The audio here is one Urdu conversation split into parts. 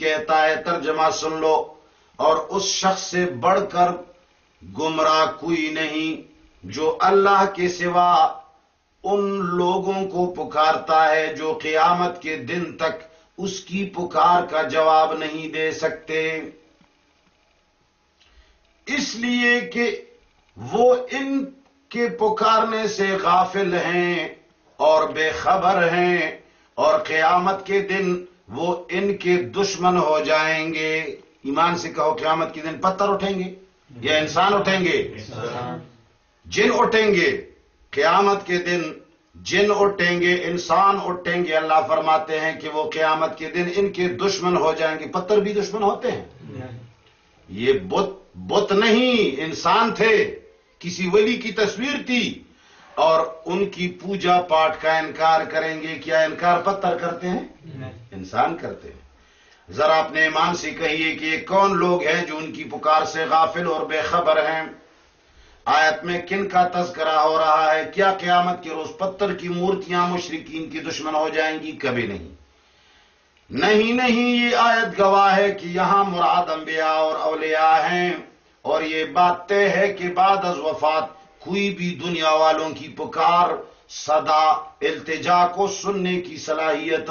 کہتا ہے، ترجمہ سن لو۔ اور اس شخص سے بڑھ کر گمراہ کوئی نہیں جو اللہ کے سوا ان لوگوں کو پکارتا ہے جو قیامت کے دن تک اس کی پکار کا جواب نہیں دے سکتے۔ اس لیے کہ وہ ان کے پکارنے سے غافل ہیں اور بے خبر ہیں اور قیامت کے دن وہ ان کے دشمن ہو جائیں گے۔ ایمان سے کہو قیامت کے دن پتھر اٹھیں گے یا انسان اٹھیں گے۔ جن اٹھیں گے قیامت کے دن، جن اٹھیں گے انسان اٹھیں گے۔ اللہ فرماتے ہیں کہ وہ قیامت کے دن ان کے دشمن ہو جائیں گے۔ پتھر بھی دشمن ہوتے ہیں۔ یہ بت بت نہیں، انسان تھے۔ کسی ولی کی تصویر تھی۔ اور ان کی پوجا پاٹ کا انکار کریں گے۔ کیا انکار پتھر کرتے ہیں؟ انسان کرتے ہیں۔ ذرا اپنے ایمان سے کہیے کہ یہ کون لوگ ہیں جو ان کی پکار سے غافل اور بے خبر ہیں؟ آیت میں کن کا تذکرہ ہو رہا ہے؟ کیا قیامت کے روز پتھر کی مورتیاں مشرقین کی دشمن ہو جائیں گی؟ کبھی نہیں۔ نہیں نہیں، یہ آیت گواہ ہے کہ یہاں مراد انبیاء اور اولیاء ہیں۔ اور یہ بات طے ہے کہ بعد از وفات کوئی بھی دنیا والوں کی پکار، صدا، التجا کو سننے کی صلاحیت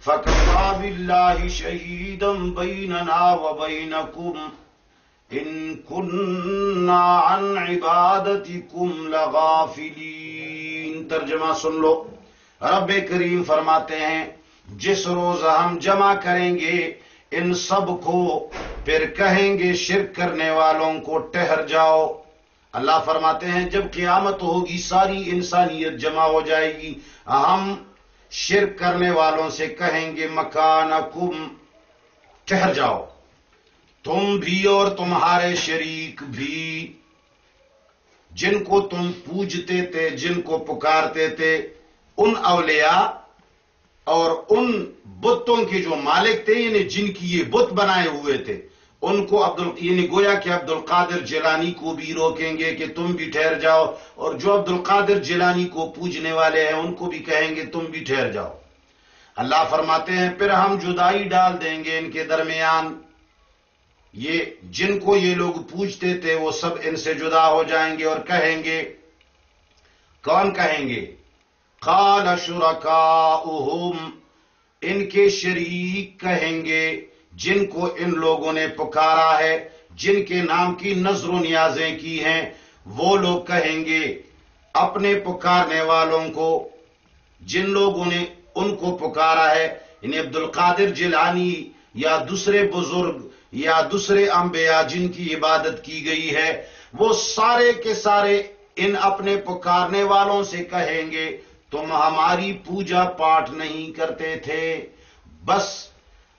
فَكَفَى بِاللَّهِ شَهِيدًا بَيْنَنَا وَبَيْنَكُمْ ان كنا عن عبادتكم لغافلين۔ ترجمہ سن لو۔ رب کریم فرماتے ہیں، جس روز ہم جمع کریں گے، ان سب کو پھر کہیں گے شرک کرنے والوں کو ٹہر جاؤ۔ اللہ فرماتے ہیں، جب قیامت ہوگی، ساری انسانیت جمع ہو جائے گی۔ ہم شرک کرنے والوں سے کہیں گے مکانکم ٹہر جاؤ۔ تم بھی اور تمہارے شریک بھی۔ جن کو تم پوجتے تھے، جن کو پکارتے تھے، ان اولیاء اور ان بتوں کے جو مالک تھے یعنی جن کی یہ بت بنائے ہوئے تھے ان کو عبد یعنی گویا کہ عبد القادر جیلانی کو بھی روکیں گے کہ تم بھی ٹھہر جاؤ، اور جو عبد القادر جیلانی کو پوجنے والے ہیں، ان کو بھی کہیں گے تم بھی ٹھہر جاؤ۔ اللہ فرماتے ہیں، پھر ہم جدائی ڈال دیں گے ان کے درمیان۔ یہ جن کو یہ لوگ پوچھتے تھے، وہ سب ان سے جدا ہو جائیں گے اور کہیں گے، کون کہیں گے؟ قال شرکاؤہم، ان کے شریک کہیں گے۔ جن کو ان لوگوں نے پکارا ہے، جن کے نام کی نظر و نیازیں کی ہیں، وہ لوگ کہیں گے، اپنے پکارنے والوں کو، جن لوگوں نے ان کو پکارا ہے یعنی عبد القادر جیلانی یا دوسرے بزرگ یا دوسرے انبیاء جن کی عبادت کی گئی ہے، وہ سارے کے سارے ان اپنے پکارنے والوں سے کہیں گے، تم ہماری پوجا پاٹ نہیں کرتے تھے، بس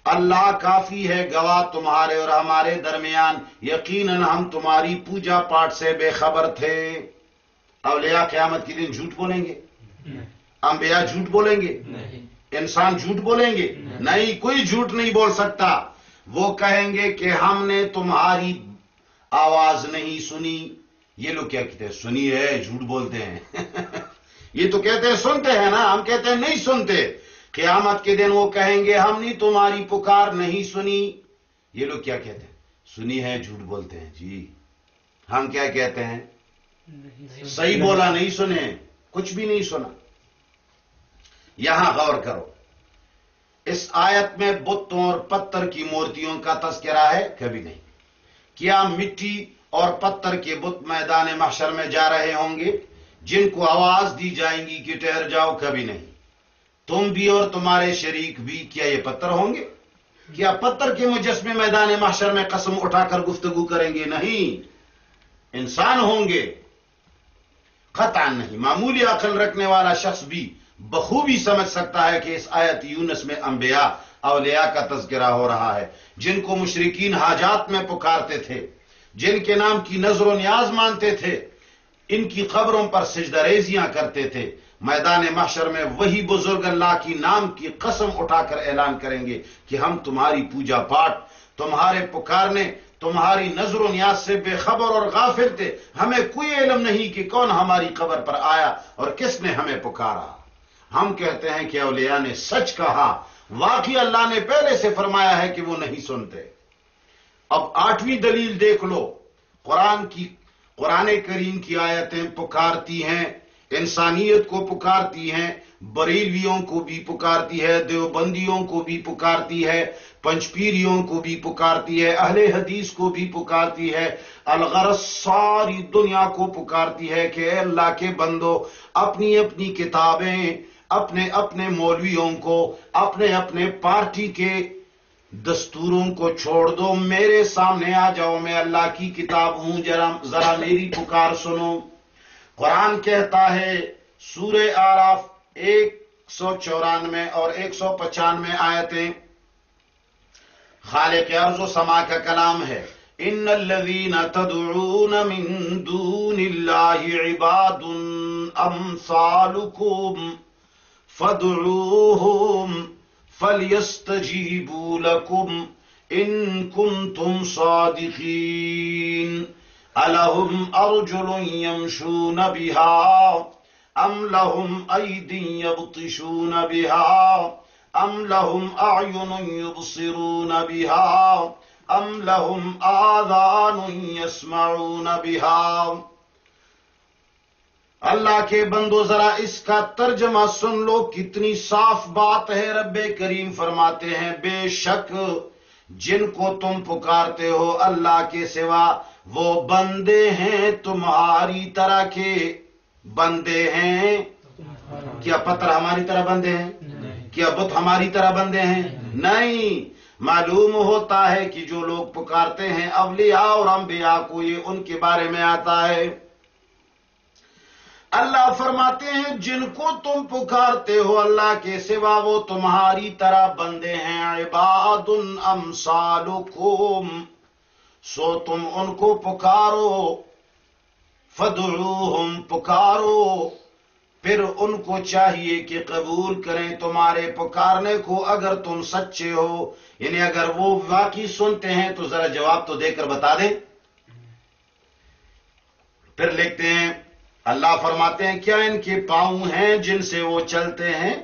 اللہ کافی ہے گواہ تمہارے اور ہمارے درمیان یقیناً ہم تمہاری پوجا پاٹ سے بے خبر تھے۔ اولیاء قیامت کے دن جھوٹ بولیں گے؟ انبیاء جھوٹ بولیں گے؟ انسان جھوٹ بولیں گے؟ نہیں۔ کوئی جھوٹ نہیں بول سکتا۔ وہ کہیں گے کہ ہم نے تمہاری آواز نہیں سنی۔ یہ لوگ کیا کہتے ہیں؟ سنی ہے جھوٹ بولتے ہیں۔ یہ تو کہتے ہیں سنتے ہیں نا ہم کہتے ہیں نہیں سنتے۔ قیامت کے دن وہ کہیں گے ہم نے تمہاری پکار نہیں سنی۔ یہ لوگ کیا کہتے ہیں؟ سنی ہے جھوٹ بولتے ہیں۔ جی۔ ہم کیا کہتے ہیں؟ صحیح بولا نہیں سنے۔ کچھ بھی نہیں سنا۔ یہاں غور کرو۔ اس آیت میں بتوں اور پتھر کی مورتیوں کا تذکرہ ہے کبھی نہیں۔ کیا مٹی اور پتھر کے بت میدان محشر میں جا رہے ہوں گے؟ جن کو آواز دی جائیں گی کہ ٹہر جاؤ کبھی نہیں۔ تم بھی اور تمہارے شریک بھی کیا یہ پتھر ہوں گے؟ کیا پتھر کے مجسمے میدان محشر میں قسم اٹھا کر گفتگو کریں گے؟ نہیں۔ انسان ہوں گے۔ قطعا نہیں۔ معمولی عقل رکھنے والا شخص بھی بخوبی سمجھ سکتا ہے کہ اس آیت یونس میں انبیاء، اولیاء کا تذکرہ ہو رہا ہے۔ جن کو مشرقین حاجات میں پکارتے تھے، جن کے نام کی نظر و نیاز مانتے تھے، ان کی قبروں پر سجدہ ریزیاں کرتے تھے۔ میدان محشر میں وہی بزرگ اللہ کی نام کی قسم اٹھا کر اعلان کریں گے کہ ہم تمہاری پوجا پاٹ، تمہارے پکارنے، تمہاری نظر و نیاز سے بے خبر اور غافل تھے۔ ہمیں کوئی علم نہیں کہ کون ہماری قبر پر آیا اور کس نے ہمیں پکارا۔ ہم کہتے ہیں کہ اولیاء نے سچ کہا۔ واقعی اللہ نے پہلے سے فرمایا ہے کہ وہ نہیں سنتے۔ اب آٹھویں دلیل دیکھ لو۔ قرآن کی، قرآن کریم کی آیتیں پکارتی ہیں۔ انسانیت کو پکارتی ہیں، بریلویوں کو بھی پکارتی ہے، دیوبندیوں کو بھی پکارتی ہے، پنچپیریوں کو بھی پکارتی ہے، اہل حدیث کو بھی پکارتی ہے، الغرض ساری دنیا کو پکارتی ہے کہ اے اللہ کے بندو، اپنی اپنی کتابیں، اپنے اپنے مولویوں کو، اپنے اپنے پارٹی کے دستوروں کو چھوڑ دو، میرے سامنے آ جاؤ، میں اللہ کی کتاب ہوں ذرا میری پکار سنو۔ قرآن کہتا ہے، سورہ آراف ایک سو چورانوے اور ایک سو پچانوے آیتیں۔ خالق ارض و سما کا کلام ہے۔ ان الذين تدعون من دون الله عباد امثالكم فادعوهم فليستجيبوا لكم ان كنتم صادقين الهم ارجل يمشون بها ام لهم ايدي يبطشون بها ام لهم اعين يبصرون بها ام لهم آذان يسمعون بها اللہ کے بندو، ذرا اس کا ترجمہ سن لو، کتنی صاف بات ہے رب کریم فرماتے ہیں۔ بے شک جن کو تم پکارتے ہو اللہ کے سوا وہ بندے ہیں تمہاری طرح کے۔ بندے ہیں۔ کیا پتھر ہماری طرح بندے ہیں؟ کیا بت ہماری طرح بندے ہیں؟ نہیں۔ معلوم ہوتا ہے کہ جو لوگ پکارتے ہیں، اولیاء اور انبیاء کو یہ ان کے بارے میں آتا ہے۔ اللہ فرماتے ہیں، جن کو تم پکارتے ہو اللہ کے سوا، وہ تمہاری طرح بندے ہیں۔ عباد امثالکم۔ سو تم ان کو پکارو فدعوہم پکارو۔ پھر ان کو چاہیے کہ قبول کریں تمہارے پکارنے کو اگر تم سچے ہو۔ یعنی اگر وہ واقعی سنتے ہیں تو ذرا جواب تو دے کر بتا دیں۔ پھر لکھتے ہیں، اللہ فرماتے ہیں، کیا ان کے پاؤں ہیں جن سے وہ چلتے ہیں؟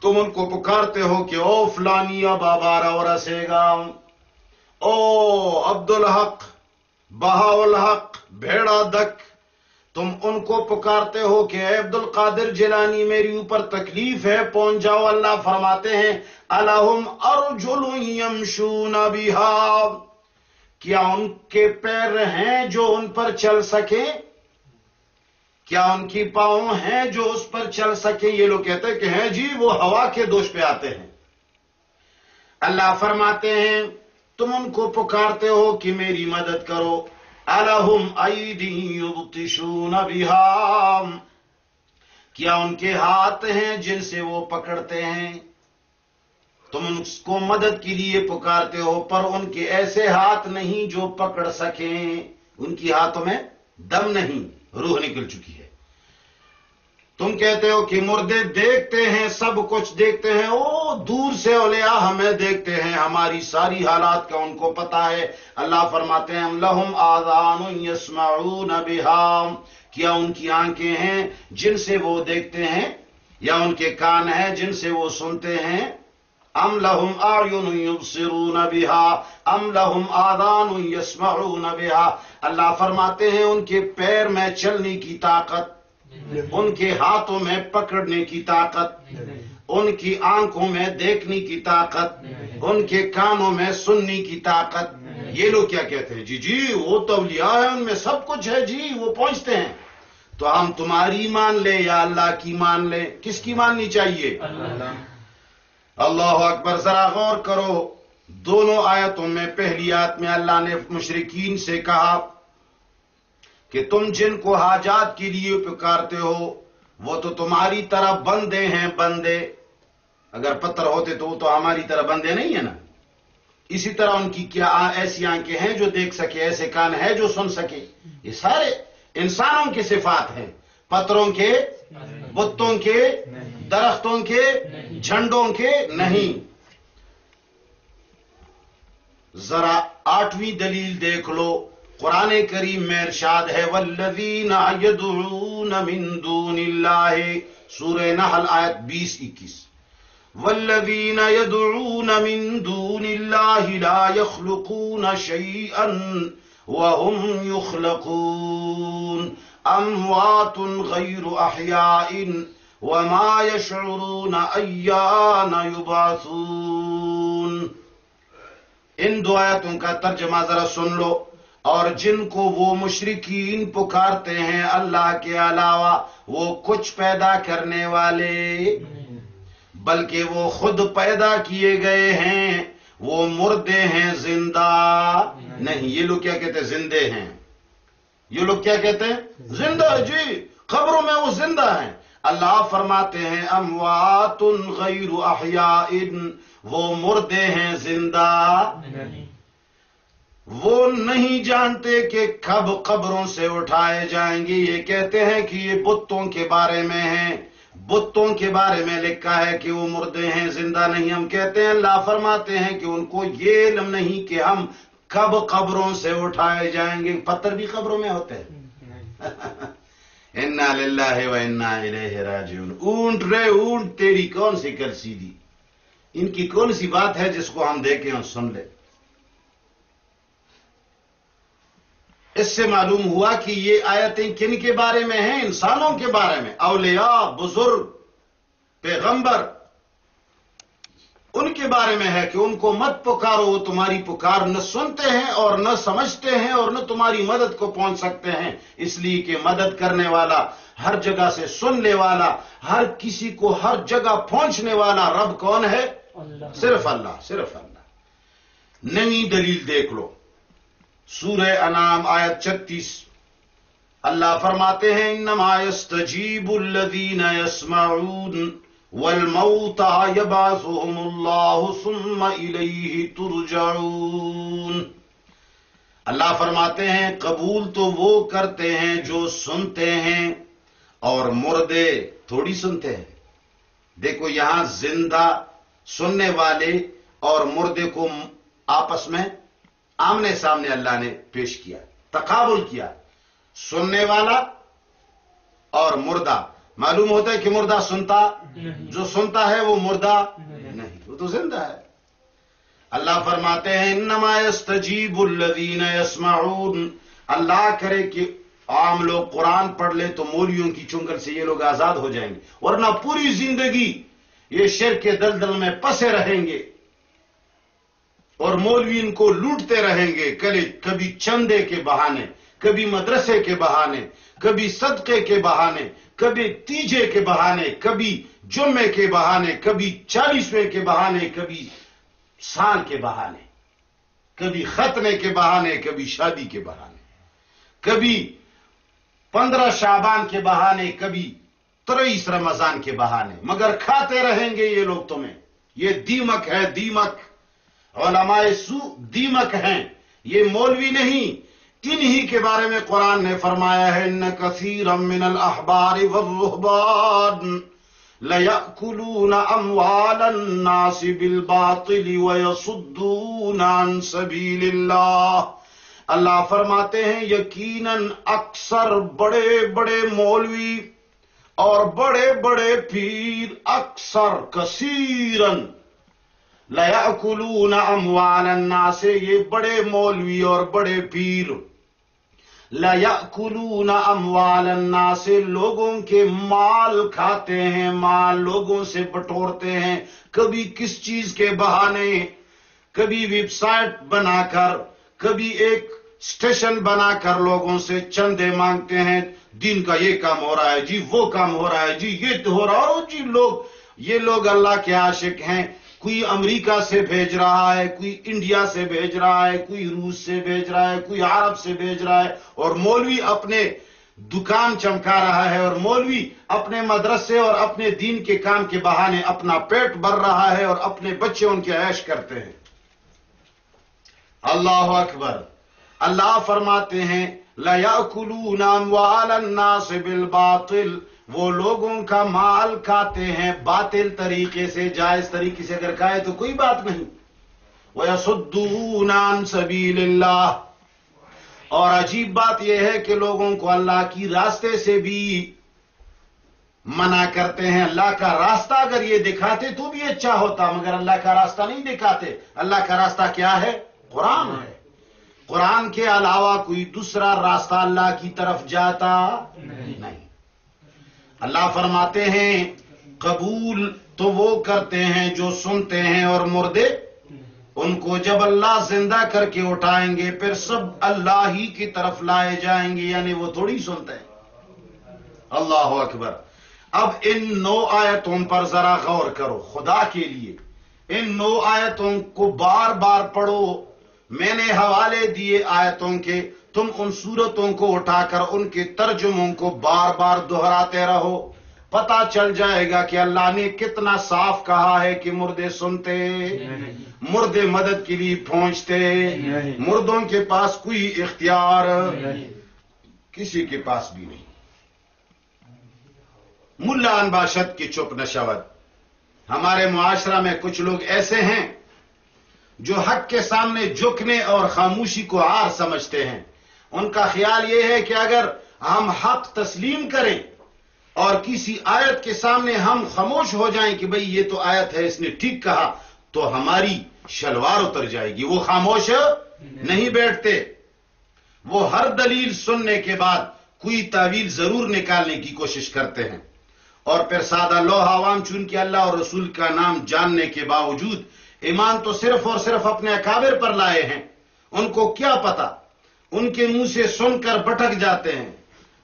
تم ان کو پکارتے ہو کہ، او فلانی بابا اور رسے گا او عبد الحق بہا الحق بھیڑا دک، تم ان کو پکارتے ہو کہ اے عبد القادر جلانی میری اوپر تکلیف ہے، پہنچ جاؤ، اللہ فرماتے ہیں الحم ارجل یمشون بها کیا ان کے پیر ہیں جو ان پر چل سکے کیا ان کی پاؤں ہیں جو اس پر چل سکے یہ لوگ کہتے ہیں کہ ہیں جی وہ ہوا کے دوش پہ آتے ہیں۔ اللہ فرماتے ہیں تم ان کو پکارتے ہو کہ میری مدد کرو۔ الحم یبطشون بها۔ کیا ان کے ہاتھ ہیں جن سے وہ پکڑتے ہیں؟ تم اس کو مدد کے لیے پکارتے ہو، پر ان کے ایسے ہاتھ نہیں جو پکڑ سکیں۔ ان کی ہاتھوں میں دم نہیں، روح نکل چکی ہے۔ تم کہتے ہو کہ مردے دیکھتے ہیں، سب کچھ دیکھتے ہیں۔ او، دور سے اولیاء ہمیں دیکھتے ہیں۔ ہماری ساری حالات کا ان کو پتا ہے۔ اللہ فرماتے ہیں لہم آذان یسمعون بها کیا ان کی آنکھیں ہیں جن سے وہ دیکھتے ہیں؟ یا ان کے کان ہیں جن سے وہ سنتے ہیں؟ ام لہم اعین یبصرون بها ام لہم آذان یسمعون بها اللہ فرماتے ہیں، ان کے پیر میں چلنے کی طاقت ان کے ہاتھوں میں پکڑنے کی طاقت، ان کی آنکھوں میں دیکھنے کی طاقت، ان کے کانوں میں سننے کی طاقت۔ یہ لوگ کیا کہتے ہیں؟ جی جی وہ تو اولیاء ہے ان میں سب کچھ ہے جی وہ پہنچتے ہیں۔ تو ہم تمہاری مان لیں یا اللہ کی مان لیں؟ کس کی ماننی چاہیے؟ اللہ۔ اکبر، ذرا غور کرو۔ دونوں آیتوں میں پہلی آیت میں اللہ نے مشرقین سے کہا کہ تم جن کو حاجات کے لیے پکارتے ہو، وہ تو تمہاری طرح بندے ہیں بندے۔ اگر پتھر ہوتے تو وہ تو ہماری طرح بندے نہیں ہیں نا۔ اسی طرح ان کی کیا ایسی آنکھیں ہیں جو دیکھ سکے، ایسے کان ہے جو سن سکے۔ یہ سارے انسانوں کی صفات ہیں۔ پتھروں کے، بتوں کے، درختوں کے، جھنڈوں کے نہیں۔ ذرا آٹھویں دلیل دیکھ لو۔ قرآن کریم میں ارشاد ہے والذین یدعون من دون اللہ سورہ نحل آیت بیس اکیس۔ والذین یدعون من دون اللہ لا يخلقون شیئا وهم يخلقون۔ اموات غیر احیاء وما يشعرون ایان یبعثون ان دو آیتوں کا ترجمہ ذرا سن لو۔ اور جن کو وہ مشرقین پکارتے ہیں اللہ کے علاوہ، وہ کچھ پیدا کرنے والے، بلکہ وہ خود پیدا کیے گئے ہیں، وہ مردے ہیں، زندہ نہیں۔ یہ لوگ کیا کہتے ہیں؟ زندے ہیں۔ یہ لوگ کیا کہتے ہیں؟ زندہ۔ جی خبروں میں وہ زندہ ہیں۔ اللہ فرماتے ہیں، اموات غیر احیاء، وہ مردے ہیں، زندہ۔ وہ نہیں جانتے کہ کب قبروں سے اٹھائے جائیں گے یہ کہتے ہیں کہ یہ بتوں کے بارے میں ہیں۔ بتوں کے بارے میں لکھا ہے کہ وہ مردے ہیں، زندہ نہیں۔ ہم کہتے ہیں، اللہ فرماتے ہیں کہ ان کو یہ علم نہیں کہ ہم کب قبروں سے اٹھائے جائیں گے۔ پتھر بھی قبروں میں ہوتے ہیں۔ انا للہ و انا الیہ راجعون۔ اونٹ رے اونٹ تیری کون سی کر سیدھی ان کی کون سی بات ہے جس کو ہم دیکھیں اور سن لیں؟ اس سے معلوم ہوا کہ یہ آیتیں کن کے بارے میں ہیں؟ انسانوں کے بارے میں۔ اولیاء بزرگ پیغمبر۔ ان کے بارے میں ہے کہ ان کو مت پکارو وہ تمہاری پکار نہ سنتے ہیں اور نہ سمجھتے ہیں اور نہ تمہاری مدد کو پہنچ سکتے ہیں۔ اس لیے کہ مدد کرنے والا ہر جگہ سے سننے والا ہر کسی کو ہر جگہ پہنچنے والا رب کون ہے؟ صرف اللہ صرف اللہ۔ نئی دلیل دیکھ لو۔ سورہ انام آیت چتیس اللہ فرماتے ہیں، انما يستجیب الذین يسمعون والموتى يبعثهم الله ثم الیہ ترجعون۔ اللہ فرماتے ہیں، قبول تو وہ کرتے ہیں جو سنتے ہیں اور مردے تھوڑی سنتے ہیں۔ دیکھو، یہاں زندہ سننے والے اور مردے کو آپس میں آمنے سامنے اللہ نے پیش کیا تقابل کیا سننے والا اور مردہ۔ معلوم ہوتا ہے کہ مردہ سنتا جو سنتا ہے وہ مردہ نہیں۔ وہ تو زندہ ہے۔ اللہ فرماتے ہیں انما يستجیب الذین يسمعون اللہ کرے کہ عام لوگ قرآن پڑھ لے تو مولیوں کی چنگل سے یہ لوگ آزاد ہو جائیں گے ورنہ پوری زندگی یہ شر کے دلدل میں پسے رہیں گے۔ اور مولوی ان کو لوٹتے رہیں گے کبھی چندے کے بہانے کبھی مدرسے کے بہانے کبھی صدقے کے بہانے کبھی تیجے کے بہانے کبھی جمعے کے بہانے کبھی چالیسویں کے بہانے کبھی سال کے بہانے کبھی ختنے کے بہانے کبھی شادی کے بہانے کبھی پندرہ شابان کے بہانے کبھی تریس رمضان کے بہانے مگر کھاتے رہیں گے یہ لوگ تمہیں یہ دیمک ہے دیمک علماء سو دیمک ہیں۔ یہ مولوی نہیں، انہی کے بارے میں قرآن نے فرمایا ہے، ان کثیر من الاحبار والرهبان ليأكلون اموال الناس بالباطل ويصدون عن سبيل الله اللہ فرماتے ہیں، یقیناً اکثر بڑے بڑے مولوی اور بڑے بڑے پیر اکثر کثیرن لَيَأْكُلُونَ أَمْوَالَ النَّاسِ، یہ بڑے مولوی اور بڑے پیر. لَيَأْكُلُونَ أَمْوَالَ النَّاسِ، لوگوں کے مال کھاتے ہیں، مال لوگوں سے بٹورتے ہیں. کبھی کس چیز کے بہانے، کبھی ویب سائٹ بنا کر، کبھی ایک سٹیشن بنا کر لوگوں سے چندے مانگتے ہیں. دین کا یہ کام ہو رہا ہے جی وہ کام ہو رہا ہے جی یہ تو ہو رہا ہے۔ جی لوگ، یہ لوگ اللہ کے عاشق ہیں۔ کوئی امریکہ سے بھیج رہا ہے، کوئی انڈیا سے بھیج رہا ہے، کوئی روس سے بھیج رہا ہے، کوئی عرب سے بھیج رہا ہے اور مولوی اپنے دکان چمکا رہا ہے اور مولوی اپنے مدرسے اور اپنے دین کے کام کے بہانے اپنا پیٹ بھر رہا ہے اور اپنے بچے ان کے عیش کرتے ہیں۔ اللہ اکبر۔ اللہ فرماتے ہیں لیا کلو نام النَّاسِ بِالْبَاطِلِ۔ وہ لوگوں کا مال کھاتے ہیں باطل طریقے سے جائز طریقے سے اگر کھائے تو کوئی بات نہیں۔ وَيَصُدُّونَ عَن سَبِيلِ اللَّهِ۔ اور عجیب بات یہ ہے کہ لوگوں کو اللہ کی راستے سے بھی منع کرتے ہیں۔ اللہ کا راستہ اگر یہ دکھاتے تو بھی اچھا ہوتا مگر اللہ کا راستہ نہیں دکھاتے۔ اللہ کا راستہ کیا ہے؟ قرآن ہے۔ قرآن کے علاوہ کوئی دوسرا راستہ اللہ کی طرف جاتا نہیں۔ اللہ فرماتے ہیں، قبول تو وہ کرتے ہیں جو سنتے ہیں اور مردے، ان کو جب اللہ زندہ کر کے اٹھائیں گے، پھر سب اللہ ہی کی طرف لائے جائیں گے یعنی وہ تھوڑی سنتے ہیں۔ اللہ اکبر۔ اب ان نو آیتوں پر ذرا غور کرو، خدا کے لیے۔ ان نو آیتوں کو بار بار پڑھو۔ میں نے حوالے دیے آیتوں کے تم ان صورتوں کو اٹھا کر ان کے ترجموں کو بار بار دہراتے رہو۔ پتا چل جائے گا کہ اللہ نے کتنا صاف کہا ہے کہ مردے سنتے مردے مدد کے لیے پہنچتے، مردوں کے پاس کوئی اختیار کسی کے پاس بھی نہیں۔ ملا انباشت کی چپ نشوت ہمارے معاشرہ میں کچھ لوگ ایسے ہیں جو حق کے سامنے جھکنے اور خاموشی کو آر سمجھتے ہیں۔ ان کا خیال یہ ہے کہ اگر ہم حق تسلیم کریں اور کسی آیت کے سامنے ہم خاموش ہو جائیں کہ بھئی یہ تو آیت ہے، اس نے ٹھیک کہا، تو ہماری شلوار اتر جائے گی۔ وہ خاموش نہیں بیٹھتے۔ وہ ہر دلیل سننے کے بعد کوئی تعویل ضرور نکالنے کی کوشش کرتے ہیں۔ اور پھر سادہ لوہ عوام چون کے اللہ اور رسول کا نام جاننے کے باوجود ایمان تو صرف اور صرف اپنے اکابر پر لائے ہیں۔ ان کو کیا پتا ان کے منہ سے سن کر بٹک جاتے ہیں۔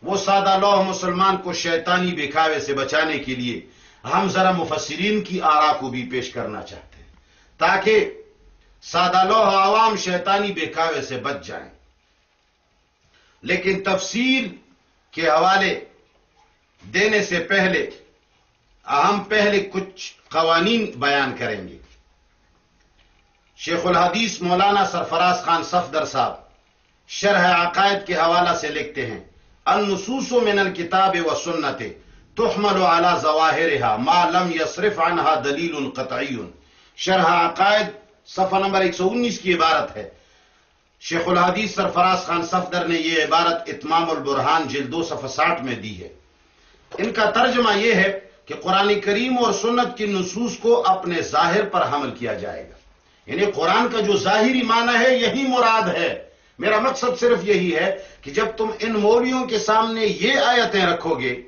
وہ سادہ لوہ مسلمان کو شیطانی بکھاوے سے بچانے کے لیے ہم ذرا مفسرین کی آرا کو بھی پیش کرنا چاہتے ہیں۔ تاکہ سادہ لوہ عوام شیطانی بکھاوے سے بچ جائیں۔ لیکن تفصیل کے حوالے دینے سے پہلے ہم پہلے کچھ قوانین بیان کریں گے۔ شیخ الحدیث مولانا سرفراز خان صفدر صاحب شرح عقائد کے حوالہ سے لکھتے ہیں، النصوص من الكتاب و سنت تحمل على ظواهرها ما لم يصرف عنها دلیل قطعی۔ شرح عقائد صفحہ نمبر 119 کی عبارت ہے۔ شیخ الحدیث سرفراز خان صفدر نے یہ عبارت اتمام البرحان جلدو صفحہ ساٹھ میں دی ہے۔ ان کا ترجمہ یہ ہے کہ قرآن کریم اور سنت کی نصوص کو اپنے ظاہر پر حمل کیا جائے گا۔ یعنی قرآن کا جو ظاہری معنی ہے، یہی مراد ہے۔ میرا مقصد صرف یہی ہے کہ جب تم ان مولیوں کے سامنے یہ آیتیں رکھو گے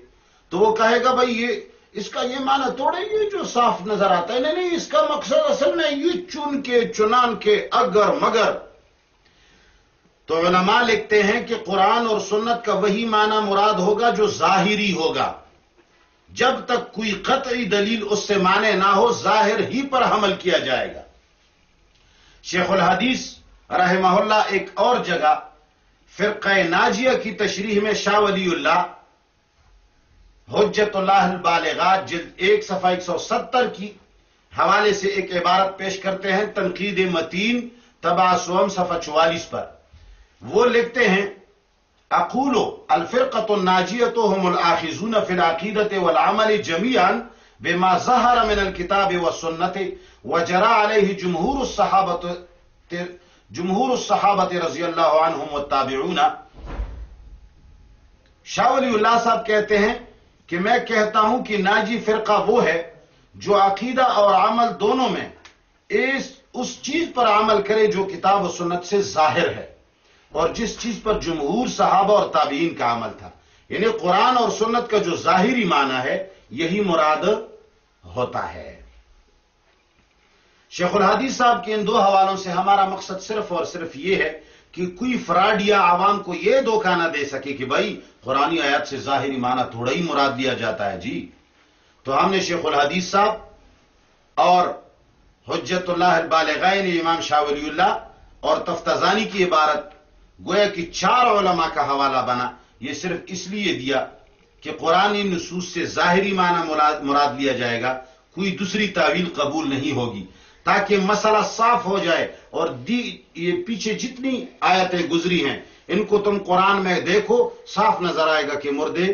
تو وہ کہے گا بھائی یہ اس کا یہ معنی توڑے گی جو صاف نظر آتا ہے۔ نہیں نہیں، اس کا مقصد اصل میں یہ چن کے، چنان کے، اگر مگر۔ تو علماء لکھتے ہیں کہ قرآن اور سنت کا وہی معنی مراد ہوگا جو ظاہری ہوگا۔ جب تک کوئی قطعی دلیل اس سے مانے نہ ہو، ظاہر ہی پر حمل کیا جائے گا۔ شیخ الحدیث رحمہ اللہ ایک اور جگہ، فرقہ ناجیہ کی تشریح میں شاہ ولی اللہ، حجت اللہ البالغات جلد ایک صفحہ ایک سو ستر کی حوالے سے ایک عبارت پیش کرتے ہیں، تنقید متین تبا سوم صفحہ چوالیس پر۔ وہ لکھتے ہیں، اقولو الفرقت الناجیتهم الاخذون فی العقیدت والعمل جميعا بما ظهر من الكتاب والسنت وجرا علیہ جمہور الصحابت جمہور الصحابت رضی اللہ عنہم والتابعون، شاہ ولی اللہ صاحب کہتے ہیں کہ میں کہتا ہوں کہ ناجی فرقہ وہ ہے جو عقیدہ اور عمل دونوں میں اس اس چیز پر عمل کرے جو کتاب و سنت سے ظاہر ہے اور جس چیز پر جمہور صحابہ اور تابعین کا عمل تھا۔ یعنی قرآن اور سنت کا جو ظاہری معنی ہے، یہی مراد ہوتا ہے۔ شیخ الحدیث صاحب کے ان دو حوالوں سے ہمارا مقصد صرف اور صرف یہ ہے کہ کوئی فراڈ یا عوام کو یہ دھوکہ نہ دے سکے کہ بھائی قرآن آیات سے ظاہری معنی تھوڑا ہی مراد دیا جاتا ہے۔ جی تو ہم نے شیخ الحدیث صاحب اور حجت اللہ البالغین امام شاہ ولی اللہ اور تفتزانی کی عبارت گویا کہ چار علماء کا حوالہ بنا، یہ صرف اس لیے دیا کہ قرآن نصوص سے ظاہری معنی مراد لیا جائے گا، کوئی دوسری تعویل قبول نہیں ہوگی۔ تاکہ مسئلہ صاف ہو جائے اور دی یہ پیچھے جتنی آیتیں گزری ہیں، ان کو تم قرآن میں دیکھو، صاف نظر آئے گا کہ مردے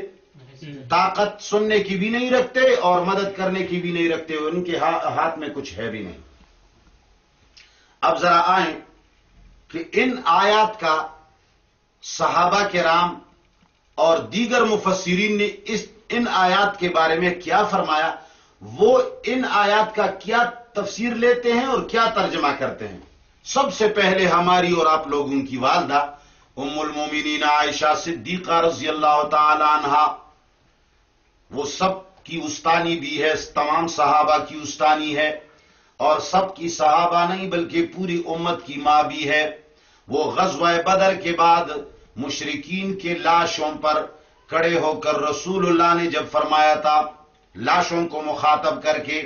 طاقت سننے کی بھی نہیں رکھتے اور مدد کرنے کی بھی نہیں رکھتے، ان کے ہاتھ میں کچھ ہے بھی نہیں۔ اب ذرا آئیں کہ ان آیات کا صحابہ کے رام اور دیگر مفسرین نے اس، ان آیات کے بارے میں کیا فرمایا، وہ ان آیات کا کیا تفسیر لیتے ہیں اور کیا ترجمہ کرتے ہیں؟ سب سے پہلے ہماری اور آپ لوگوں کی والدہ، ام المومنین عائشہ صدیقہ رضی اللہ تعالی عنہ وہ سب کی استانی بھی ہے، تمام صحابہ کی استانی ہے، اور سب کی صحابہ نہیں بلکہ پوری امت کی ماں بھی ہے۔ وہ غزوہ بدر کے بعد مشرقین کے لاشوں پر کڑے ہو کر رسول اللہ نے جب فرمایا تھا، لاشوں کو مخاطب کر کے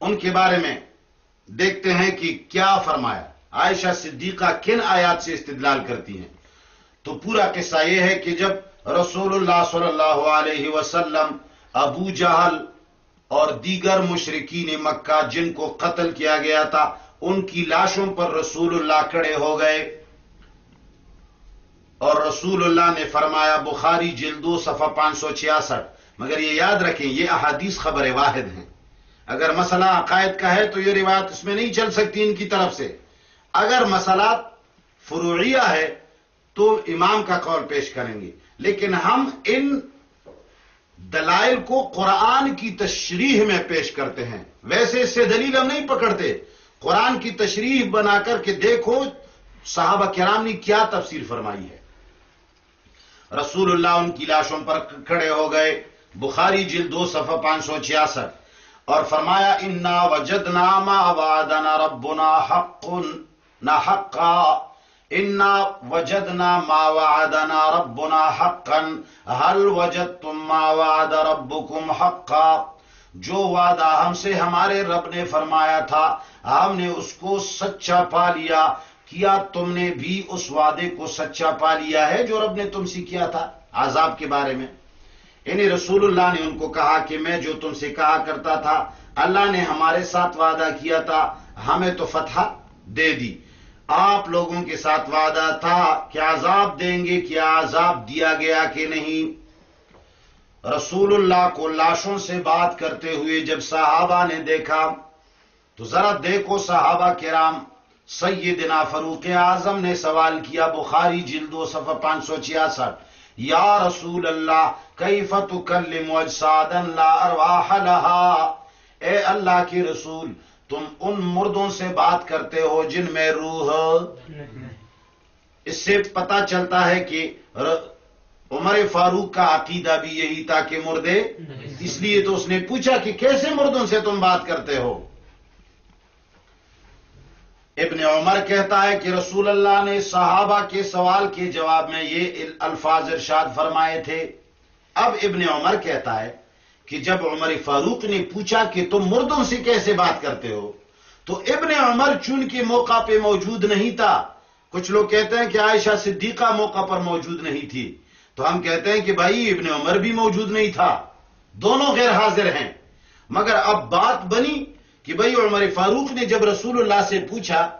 ان کے بارے میں دیکھتے ہیں کہ کیا فرمایا۔ عائشہ صدیقہ کن آیات سے استدلال کرتی ہیں؟ تو پورا قصہ یہ ہے کہ جب رسول اللہ صلی اللہ علیہ وسلم ابو جہل اور دیگر مشرقین مکہ جن کو قتل کیا گیا تھا، ان کی لاشوں پر رسول اللہ کڑے ہو گئے۔ اور رسول اللہ نے فرمایا، بخاری جلدو صفحہ پانچ سو چھیاسٹھ۔ مگر یہ یاد رکھیں، یہ احادیث خبر واحد ہیں۔ اگر مسئلہ عقائد کا ہے تو یہ روایت اس میں نہیں چل سکتی ان کی طرف سے۔ اگر مسئلہ فروعیہ ہے تو امام کا قول پیش کریں گے۔ لیکن ہم ان دلائل کو قرآن کی تشریح میں پیش کرتے ہیں۔ ویسے اس سے دلیل ہم نہیں پکڑتے۔ قرآن کی تشریح بنا کر کے دیکھو، صحابہ کرام نے کیا تفسیر فرمائی ہے۔ رسول اللہ ان کی لاشوں پر کھڑے ہو گئے۔ بخاری جلد دو صفحہ پانچ سو چھیاسٹھ۔ اور فرمایا، انا وجدنا ما وعدنا ربنا حق نہ حقا انا وجدنا ما وعدنا ربنا حقا هل وجدتم ما وعد ربكم حقا? جو وعدہ ہم سے ہمارے رب نے فرمایا تھا، ہم نے اس کو سچا پا لیا۔ کیا تم نے بھی اس وعدے کو سچا پا لیا ہے جو رب نے تم سے کیا تھا؟ عذاب کے بارے میں۔ یعنی رسول اللہ نے ان کو کہا کہ میں جو تم سے کہا کرتا تھا، اللہ نے ہمارے ساتھ وعدہ کیا تھا، ہمیں تو فتح دے دی۔ آپ لوگوں کے ساتھ وعدہ تھا کہ عذاب دیں گے کیا عذاب دیا گیا کہ نہیں۔ رسول اللہ کو لاشوں سے بات کرتے ہوئے جب صحابہ نے دیکھا، تو ذرا دیکھو صحابہ کرام، سیدنا فروق اعظم نے سوال کیا، بخاری جلدو صفحہ پانچ سو چھیاسٹھ۔ یا رسول اللہ کیف تکلم اجسادا لا ارواح لها اے اللہ کی رسول تم ان مردوں سے بات کرتے ہو جن میں روح اس سے پتا چلتا ہے کہ عمر فاروق کا عقیدہ بھی یہی تھا کہ مردے اس لیے تو اس نے پوچھا کہ کیسے مردوں سے تم بات کرتے ہو؟ ابن عمر کہتا ہے کہ رسول اللہ نے صحابہ کے سوال کے جواب میں یہ الفاظ ارشاد فرمائے تھے۔ اب ابن عمر کہتا ہے کہ جب عمر فاروق نے پوچھا کہ تم مردوں سے کیسے بات کرتے ہو، تو ابن عمر چون کے موقع پہ موجود نہیں تھا۔ کچھ لوگ کہتے ہیں کہ عائشہ صدیقہ موقع پر موجود نہیں تھی۔ تو ہم کہتے ہیں کہ بھائی ابن عمر بھی موجود نہیں تھا۔ دونوں غیر حاضر ہیں۔ مگر اب بات بنی کہ بھائی عمر فاروق نے جب رسول اللہ سے پوچھا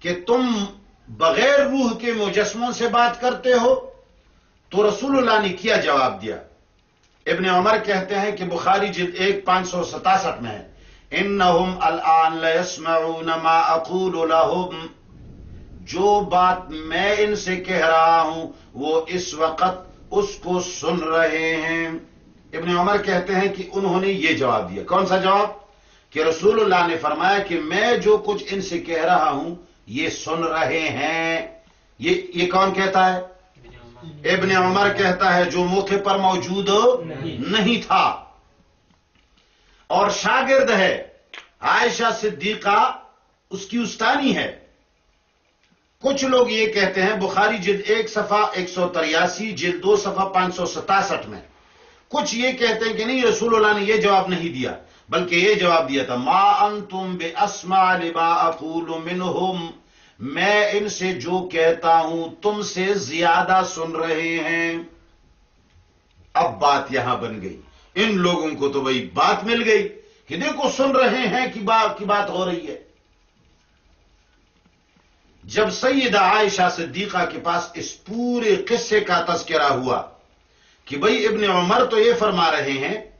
کہ تم بغیر روح کے مجسموں سے بات کرتے ہو، تو رسول اللہ نے کیا جواب دیا؟ ابن عمر کہتے ہیں کہ بخاری جلد ایک پانچ سو ستاسٹھ میں الان لیسمعون ما اقول لهم، جو بات میں ان سے کہہ رہا ہوں، وہ اس وقت اس کو سن رہے ہیں۔ ابن عمر کہتے ہیں کہ انہوں نے یہ جواب دیا۔ کون سا جواب؟ کہ رسول اللہ نے فرمایا کہ میں جو کچھ ان سے کہہ رہا ہوں یہ سن رہے ہیں۔ یہ یہ کون کہتا ہے؟ ابن عمر کہتا ہے جو موقع پر موجود نہیں۔ تھا۔ اور شاگرد ہے عائشہ صدیقہ اس کی استانی ہے۔ کچھ لوگ یہ کہتے ہیں بخاری جلد ایک صفحہ ایک سو تریاسی جلد دو صفحہ پانچ سو ستاسٹھ میں۔ کچھ یہ کہتے ہیں کہ نہیں رسول اللہ نے یہ جواب نہیں دیا۔ بلکہ یہ جواب دیا تھا، ما انتم بے اسما لبا اقول منہم میں ان سے جو کہتا ہوں، تم سے زیادہ سن رہے ہیں۔ اب بات یہاں بن گئی۔ ان لوگوں کو تو بھائی بات مل گئی کہ دیکھو، سن رہے ہیں کہ بات کی بات ہو رہی ہے۔ جب سیدہ عائشہ صدیقہ کے پاس اس پورے قصے کا تذکرہ ہوا کہ بھائی ابن عمر تو یہ فرما رہے ہیں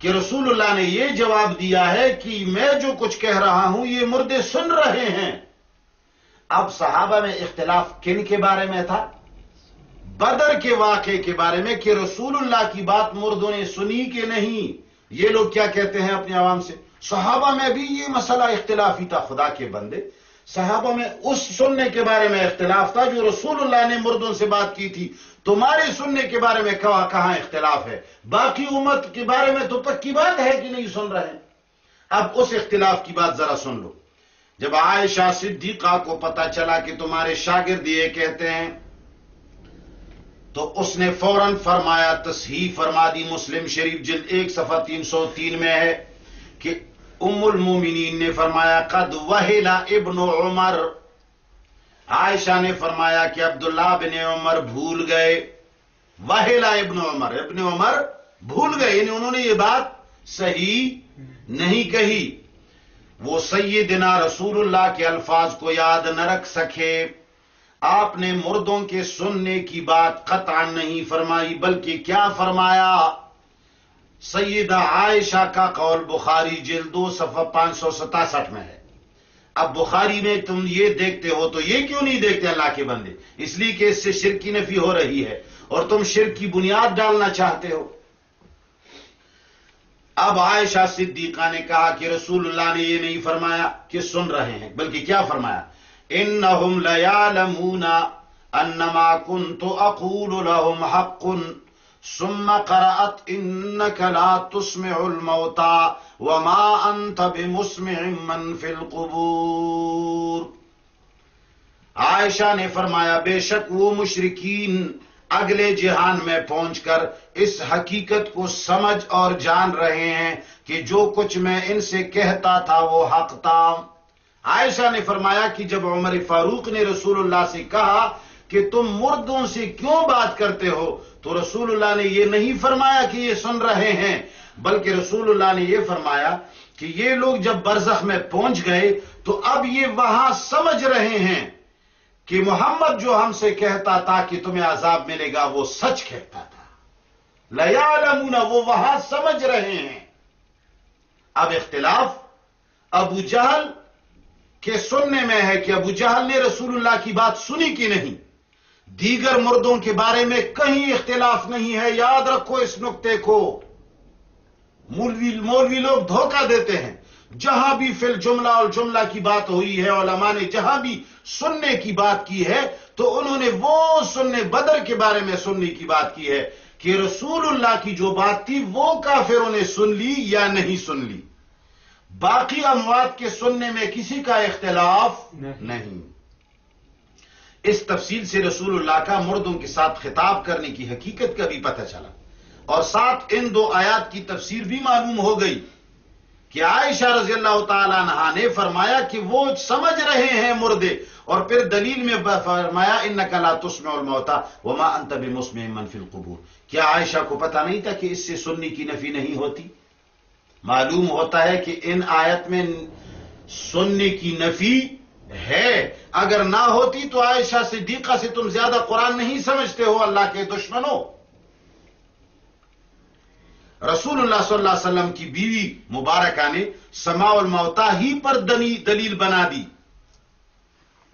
کہ رسول اللہ نے یہ جواب دیا ہے کہ میں جو کچھ کہہ رہا ہوں یہ مردے سن رہے ہیں۔ اب صحابہ میں اختلاف کن کے بارے میں تھا؟ بدر کے واقعے کے بارے میں کہ رسول اللہ کی بات مردوں نے سنی کہ نہیں؟ یہ لوگ کیا کہتے ہیں اپنے عوام سے؟ صحابہ میں بھی یہ مسئلہ اختلافی تھا، خدا کے بندے۔ صحابہ میں اس سننے کے بارے میں اختلاف تھا جو رسول اللہ نے مردوں سے بات کی تھی۔ تمہارے سننے کے بارے میں کہاں کہاں اختلاف ہے؟ باقی امت کے بارے میں تو پکی بات ہے کہ نہیں سن رہے اب اس اختلاف کی بات ذرا سن لو۔ جب عائشہ صدیقہ کو پتا چلا کہ تمہارے شاگرد یہ کہتے ہیں، تو اس نے فوراً فرمایا، تصحیح فرما دی، مسلم شریف جلد ایک صفحہ تین سو تین میں ہے کہ ام المومنین نے فرمایا قد وحلا ابن عمر عائشہ نے فرمایا کہ عبداللہ بن عمر بھول گئے وحلا ابن عمر ابن عمر بھول گئے یعنی انہوں نے یہ بات صحیح نہیں کہی وہ سیدنا رسول اللہ کے الفاظ کو یاد نہ رکھ سکے آپ نے مردوں کے سننے کی بات قطعا نہیں فرمائی بلکہ کیا فرمایا سیدہ عائشہ کا قول بخاری جلد دو صفحہ پانچ سو ستاسٹھ میں ہے۔ اب بخاری میں تم یہ دیکھتے ہو تو یہ کیوں نہیں دیکھتے اللہ کے بندے؟ اس لیے کہ اس سے شرک کی نفی ہو رہی ہے اور تم شرک کی بنیاد ڈالنا چاہتے ہو۔ اب عائشہ صدیقہ نے کہا کہ رسول اللہ نے یہ نہیں فرمایا کہ سن رہے ہیں، بلکہ کیا فرمایا؟ انہم لیعلمون انما کنت اقول لهم حق ثم قرأت انك لا تسمع الموتى وما انت بمسمع من في القبور۔ عائشہ نے فرمایا، بے شک وہ مشرقین اگلے جہان میں پہنچ کر اس حقیقت کو سمجھ اور جان رہے ہیں کہ جو کچھ میں ان سے کہتا تھا وہ حق تھا۔ عائشہ نے فرمایا کہ جب عمر فاروق نے رسول اللہ سے کہا کہ تم مردوں سے کیوں بات کرتے ہو؟ تو رسول اللہ نے یہ نہیں فرمایا کہ یہ سن رہے ہیں، بلکہ رسول اللہ نے یہ فرمایا کہ یہ لوگ جب برزخ میں پہنچ گئے تو اب یہ وہاں سمجھ رہے ہیں کہ محمد جو ہم سے کہتا تھا کہ تمہیں عذاب ملے گا، وہ سچ کہتا تھا۔ لیا وہ وہاں سمجھ رہے ہیں۔ اب اختلاف، ابو جہل کہ سننے میں ہے کہ ابو جہل نے رسول اللہ کی بات سنی کی نہیں۔ دیگر مردوں کے بارے میں کہیں اختلاف نہیں ہے۔ یاد رکھو اس نقطے کو۔ مولوی مولوی لوگ دھوکہ دیتے ہیں۔ جہاں بھی فل جملہ اور جملہ کی بات ہوئی ہے علماء نے جہاں بھی سننے کی بات کی ہے تو انہوں نے وہ سننے بدر کے بارے میں سننے کی بات کی ہے کہ رسول اللہ کی جو بات تھی وہ کافروں نے سن لی یا نہیں سن لی؟ باقی اموات کے سننے میں کسی کا اختلاف نہیں۔ اس تفصیل سے رسول اللہ کا مردوں کے ساتھ خطاب کرنے کی حقیقت کا بھی پتہ چلا۔ اور ساتھ ان دو آیات کی تفسیر بھی معلوم ہو گئی کہ عائشہ رضی اللہ تعالی عنہ نے فرمایا کہ وہ سمجھ رہے ہیں مردے۔ اور پھر دلیل میں فرمایا ان لا تسمع الموتا وما انت بمسمع من فی القبور۔ کیا عائشہ کو پتہ نہیں تھا کہ اس سے سننے کی نفی نہیں ہوتی؟ معلوم ہوتا ہے کہ ان آیت میں سننے کی نفی ہے۔ اگر نہ ہوتی تو عائشہ صدیقہ سے تم زیادہ قرآن نہیں سمجھتے ہو، اللہ کے دشمنوں۔ رسول اللہ صلی اللہ علیہ وسلم کی بیوی مبارکہ نے سماع الموتا ہی پر دلیل بنا دی۔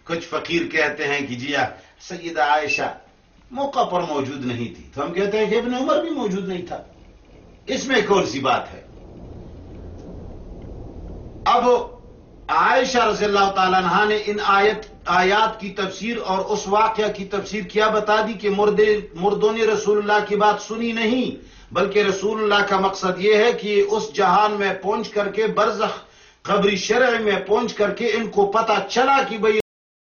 کچھ فقیر کہتے ہیں کہ جیا سیدہ عائشہ موقع پر موجود نہیں تھی۔ تو ہم کہتے ہیں کہ ابن عمر بھی موجود نہیں تھا۔ اس میں کون سی بات ہے۔ اب عائشہ رضی اللہ تعالیٰ عنہ نے ان آیت آیات کی تفسیر اور اس واقعہ کی تفسیر کیا بتا دی کہ مردے مردوں نے رسول اللہ کی بات سنی نہیں، بلکہ رسول اللہ کا مقصد یہ ہے کہ اس جہان میں پہنچ کر کے برزخ قبری شرع میں پہنچ کر کے ان کو پتا چلا کہ بھئی